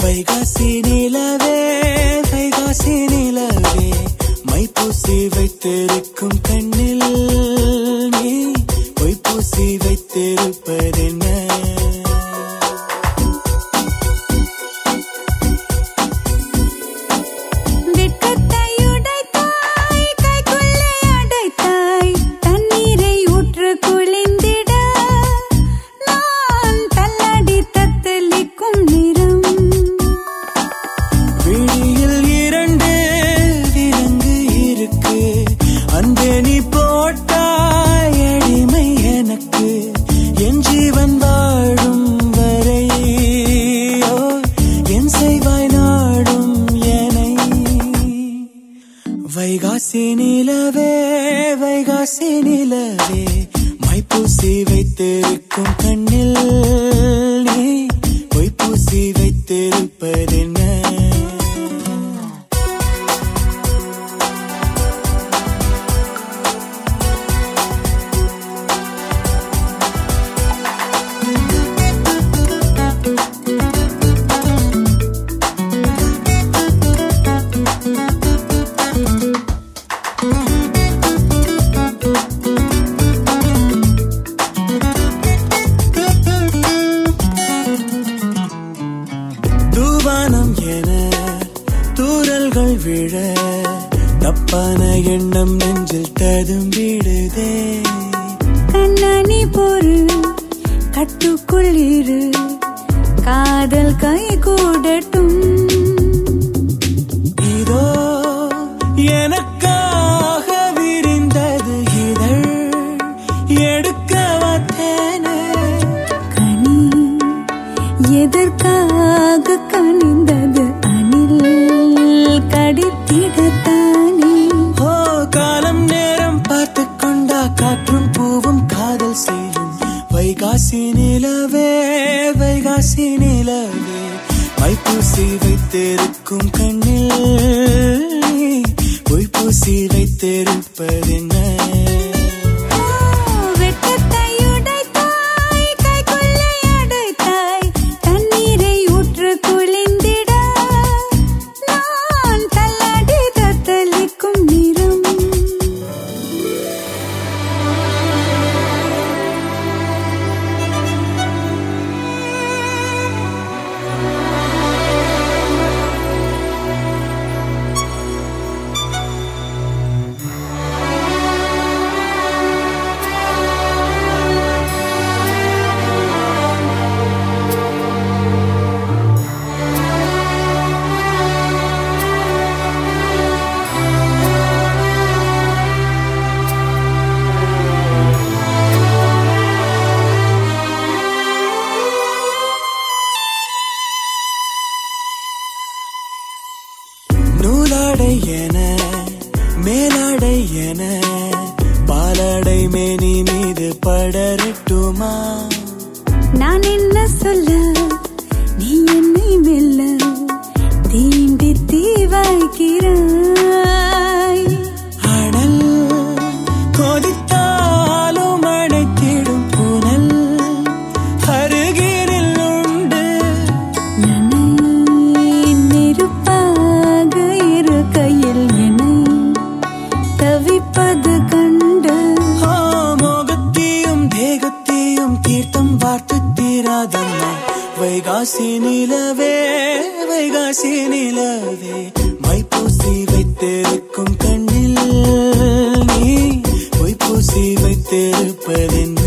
வைகாசி நிலவே வைகாசி நிலவே மைப்பூசி வைத்திருக்கும் வைகாசி நிலவே வைகாசி நிலவே மைப்பூசி வைத்திருக்கும் கண்ணில் விழ தப்பான எண்ணம் நெஞ்சில் ததும்பிடுதே. கண்ணாணி பொறு கட்டுக்குள் இரு காதல் கை கூடட்டும். இதோ எனக்காக வைகாசி நிலவே வைகாசி நிலவே மைப்பூசி வைத்திருக்கும் கண்ணில் பொய்ப்பூசி வைத்திருப்பதென்ன? நூலாடை என மேலாடை என பாலாடை மேனி மீது படரட்டுமா? நான் என்ன சொல்ல? நீ என்னை மெல்ல தீண்டி தீவாய்க்கிறாய் வைகாசி நிலவே வைகாசி நிலவே. மைப்பூசி வைத்திருக்கும் கண்ணில் நீ பொய்ப்பூசி வைத்திருப்பதென்ன?